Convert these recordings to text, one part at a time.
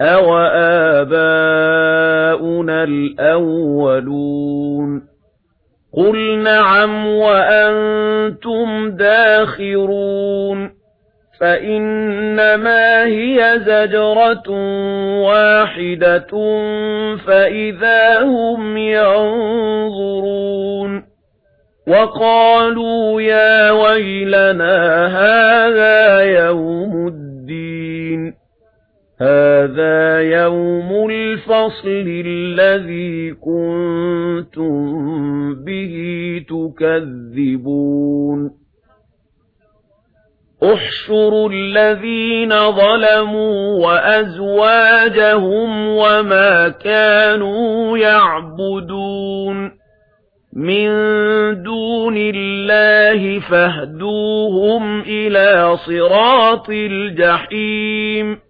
أَوَآبَاؤُنَا الْأَوَّلُونَ قُلْ نَعَمْ وَأَنْتُمْ دَاخِرُونَ فَإِنَّمَا هِيَ زَجْرَةٌ وَاحِدَةٌ فَإِذَا هُمْ يَنظُرُونَ وَقَالُوا يَا وَيْلَنَا هَذَا يَوْمُ الدِّينَ هَذَا يَوْمُ الْفَصْلِ الَّذِي كُنتُم بِهِ تُكَذِّبُونَ. احشروا الذين ظلموا وأزواجهم وما كانوا يعبدون. من دون الله فاهدوهم إلى صراط الجحيم.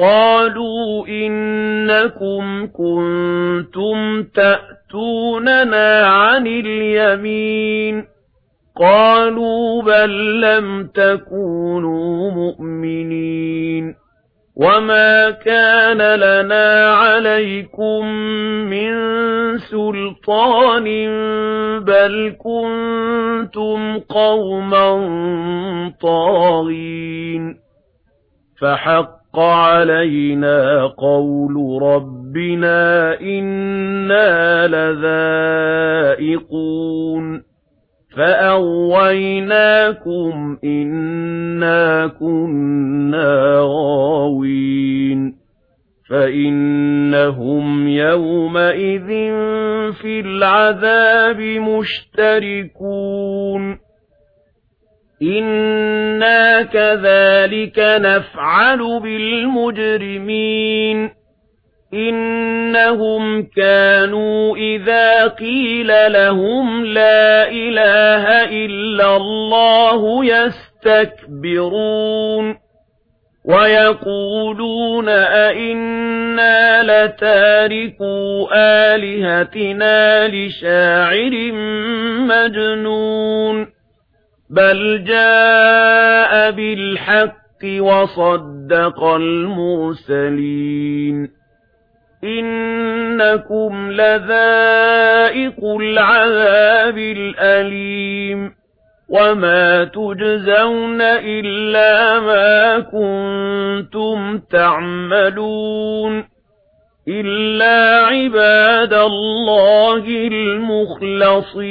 قالوا إنكم كنتم تأتوننا عن اليمين. قالوا بل لم تكونوا مؤمنين. وَمَا كَانَ لَنَا عَلَيْكُمْ مِنْ سُلْطَانٍ بَلْ كُنْتُمْ قَوْمًا طَاغِينَ. فَحَقَّ حَقَّ عَلَيْنَا قَوْلُ رَبِّنَا إِنَّا لَذَائِقُونَ فَأَغْوَيْنَاكُمْ إِنَّا كُنَّا غَاوِينَ فَإِنَّهُمْ يَوْمَئِذٍ فِي الْعَذَابِ مُشْتَرِكُونَ إِنَّا كَذَلِكَ نَفْعَلُ بِالْمُجْرِمِينَ إِنَّهُمْ كَانُوا إِذَا قِيلَ لَهُمْ لَا إِلَٰهَ إِلَّا اللَّهُ يَسْتَكْبِرُونَ وَيَقُولُونَ أَإِنَّا لَتَارِكُو آلِهَتِنَا لِشَاعِرٍ مَجْنُونٍ بَلْ جَاءَ بِالْحَقِّ وَصَدَّقَ الْمُرْسَلِينَ إِنَّكُمْ لَذَائِقُ الْعَذَابِ الْأَلِيمِ وَمَا تُجْزَوْنَ إِلَّا مَا كُنتُمْ تَعْمَلُونَ إِلَّا عِبَادَ اللَّهِ الْمُخْلَصِينَ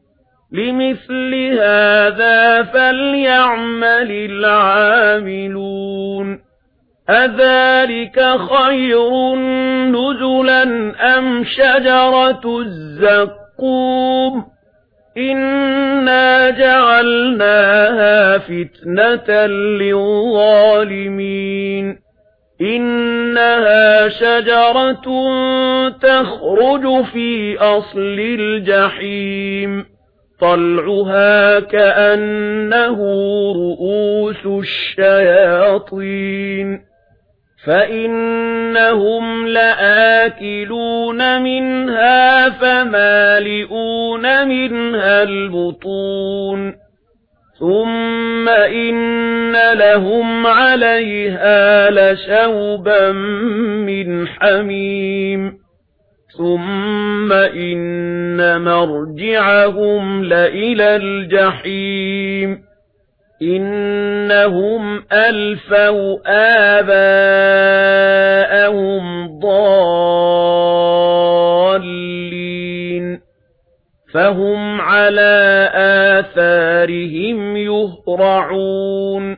لِمِثْلِ هَذَا فَلْيَعْمَلِ الْعَامِلُونَ. أَذَلِكَ خَيْرٌ نُزُلًا أَمْ شَجَرَةُ الزَّقُّومِ؟ إِنَّا جَعَلْنَاهَا فِتْنَةً لِلظَّالِمِينَ. إِنَّهَا شَجَرَةٌ تَخْرُجُ فِي أَصْلِ الْجَحِيمِ. طَلْعُهَا كَأَنَّهُ رُؤُوسُ الشَّيَاطِينِ فَإِنَّهُمْ لَآكِلُونَ مِنْهَا فَمَالِئُونَ مِنْهَا الْبُطُونَ ثُمَّ إِنَّ لَهُمْ عَلَيْهَا لَشَوْبًا مِنْ حَمِيمٍ ثُمَّ إِنَّ مَرْجِعَهُمْ لَإِلَى الْجَحِيمِ إِنَّهُمْ أَلْفَوْا آبَاءَهُمْ ضَالِّينَ فَهُمْ عَلَى آثَارِهِمْ يُهْرَعُونَ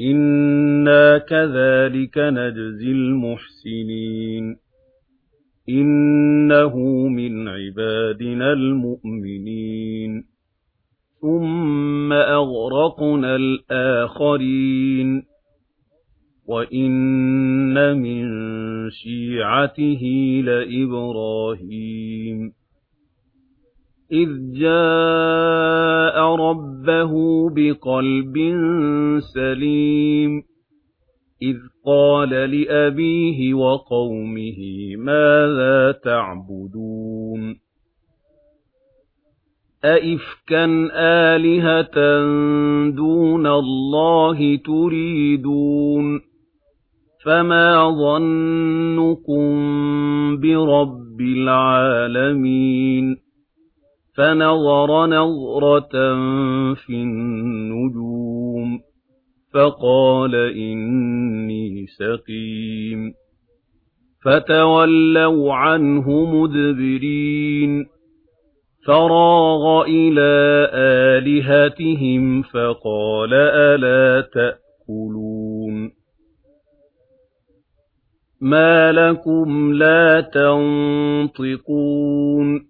إِنَّا كَذَٰلِكَ نَجْزِي الْمُحْسِنِينَ إِنَّهُ مِنْ عِبَادِنَا الْمُؤْمِنِينَ ثُمَّ أَغْرَقْنَا الْآخَرِينَ وَإِنَّ مِنْ شِيعَتِهِ لَإِبْرَاهِيمَ إِذْ جَاءَ رَبَّهُ بِقَلْبٍ سَلِيمٍ إِذْ قَالَ لِأَبِيهِ وَقَوْمِهِ مَاذَا تَعْبُدُونَ أَئِفْكًا آلِهَةً دُونَ اللَّهِ تُرِيدُونَ فَمَا ظَنُّكُمْ بِرَبِّ الْعَالَمِينَ فَنَظَرَ نَظْرَةً فِي النُّجُومِ فَقَالَ إِنِّي سَقِيمٌ فَتَوَلَّوْا عَنْهُ مُدْبِرِينَ فَرَاغَ إِلَى آلِهَتِهِمْ فَقَالَ أَلَا تَأْكُلُونَ مَا لَكُمْ لَا تَنطِقُونَ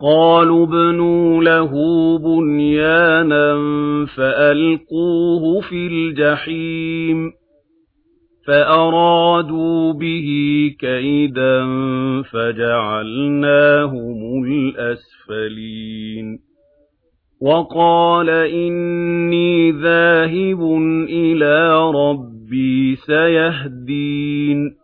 قَالُوا ابْنُوا لَهُ بُنْيَانًا فَأَلْقُوهُ فِي الْجَحِيمِ فَأَرَادُوا بِهِ كَيْدًا فَجَعَلْنَاهُمُ الْأَسْفَلِينَ وَقَالَ إِنِّي ذَاهِبٌ إِلَى رَبِّي سَيَهْدِينِ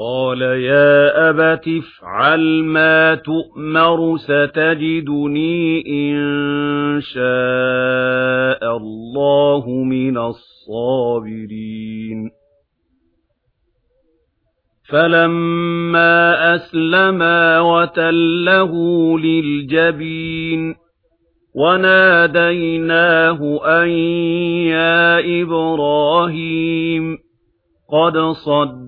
قَالَ يَا أَبَتِ افْعَلْ مَا تُؤْمَرُ سَتَجِدُنِي إِن شَاءَ اللَّهُ مِنَ الصَّابِرِينَ فَلَمَّا أَسْلَمَا وَتَلَّهُ لِلْجَبِينِ وَنَادَيْنَاهُ أَن يَا إِبْرَاهِيمُ قَدْ صَدَّقْتَ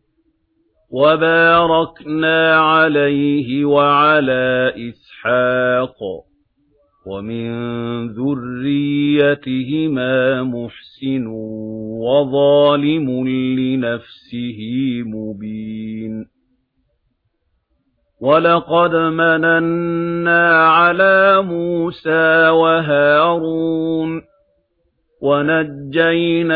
وَبَارَكْنَا عَلَيْهِ وَعَلَى إِسْحَاقَ وَمِن ذُرِّيَّتِهِمَا مُحْسِنٌ وَظَالِمٌ لِّنَفْسِهِ مُبِينٌ وَلَقَدْ مَنَنَّا عَلَى مُوسَى وَهَارُونَ وَنَجَّيْنَاهُمَا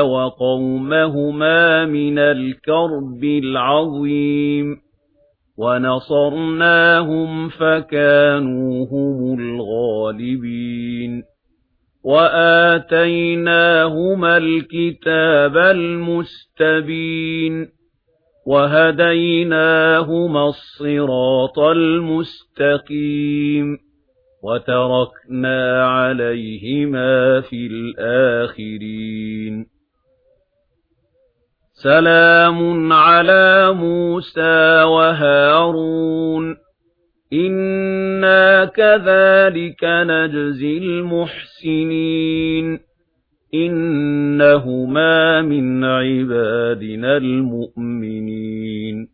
وَقَوْمَهُمَا مِنَ الْكَرْبِ الْعَظِيمِ وَنَصَرْنَاهُمْ فَكَانُوا هُمُ الْغَالِبِينَ وَآتَيْنَاهُمَا الْكِتَابَ الْمُسْتَبِينَ وَهَدَيْنَاهُمَا الصِّرَاطَ الْمُسْتَقِيمَ وَتَرَكْنَا عَلَيْهِمَا فِي الْآخِرِينَ سَلَامٌ عَلَى مُوسَى وَهَارُونَ إِنَّا كَذَلِكَ نَجْزِي الْمُحْسِنِينَ إِنَّهُمَا مِنْ عِبَادِنَا الْمُؤْمِنِينَ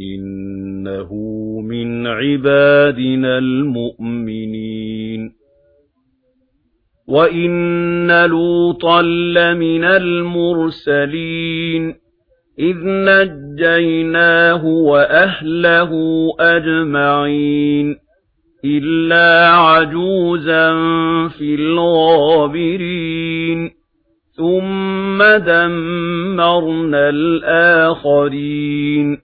إِنَّهُ مِنْ عِبَادِنَا الْمُؤْمِنِينَ. وَإِنَّ لُوطًا لَّمِنَ الْمُرْسَلِينَ. إِذْ نَجَّيْنَاهُ وَأَهْلَهُ أَجْمَعِينَ. إِلَّا عَجُوزًا فِي الْغَابِرِينَ. ثُمَّ دَمَّرْنَا الْآخَرِينَ.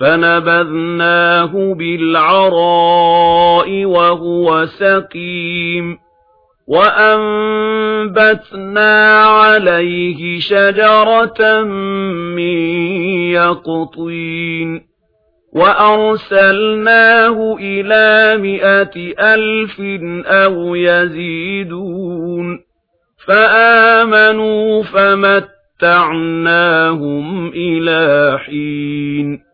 فَنَبَذْنَاهُ بِالْعَرَاءِ وَهُوَ سَقِيمٌ وَأَنبَتْنَا عَلَيْهِ شَجَرَةً مِّن يَقْطِينٍ وَأَرْسَلْنَاهُ إِلَى مئة أَلْفٍ أَوْ يَزِيدُونَ فَآمَنُوا فَمَتَّعْنَاهُمْ إِلَى حِينٍ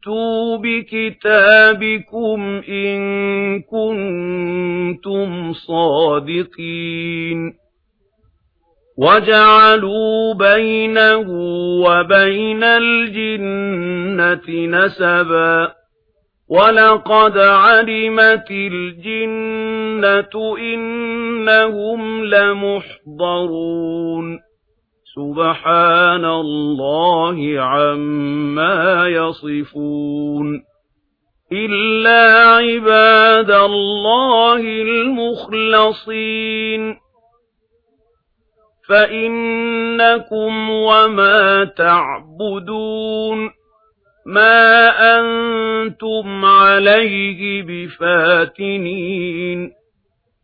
فَأْتُوا بِكِتَابِكُمْ إِن كُنتُمْ صَادِقِينَ وَجَعَلُوا بَيْنَهُ وَبَيْنَ الْجِنَّةِ نَسَبًا وَلَقَدْ عَلِمَتِ الْجِنَّةُ إِنَّهُمْ لَمُحْضَرُونَ سُبْحَانَ اللَّهِ عَمَّا يَصِفُونَ إِلَّا عِبَادَ اللَّهِ الْمُخْلَصِينَ فَإِنَّكُمْ وَمَا تَعْبُدُونَ مَا أَنْتُمْ عَلَيْهِ بِفَاتِنِينَ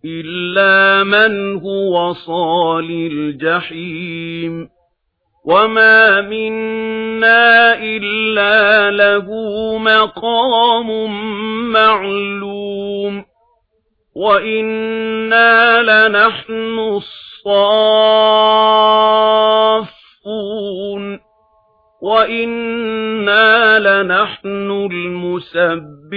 إِلَّا مَنْ هُوَ صَالِ الْجَحِيمِ وَمَا مِنَّا إِلَّا لَهُ مَقَامٌ مَّعْلُومٌ وَإِنَّا لَنَحْنُ الصَّافُّونَ وَإِنَّا لَنَحْنُ الْمُسَبِّحُونَ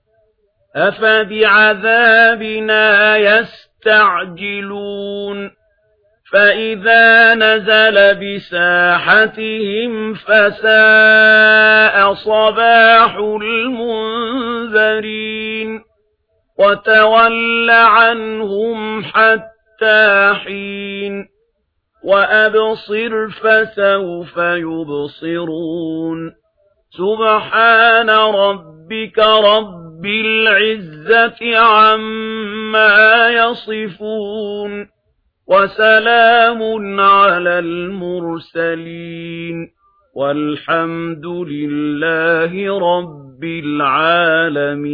أَفَبِعَذَابِنَا يَسْتَعْجِلُونَ فَإِذَا نَزَلَ بِسَاحَتِهِمْ فَسَاءَ صَبَاحُ الْمُنذَرِينَ وَتَوَلَّ عَنْهُمْ حَتَّى حِينٍ وَأَبْصِرْ فَسَوْفَ يُبْصِرُونَ سُبْحَانَ رَبِّكَ رَبِّ رَبِّ الْعِزَّةِ عَمَّا يَصِفُونَ وَسَلَامٌ عَلَى الْمُرْسَلِينَ وَالْحَمْدُ لِلَّهِ رَبِّ الْعَالَمِينَ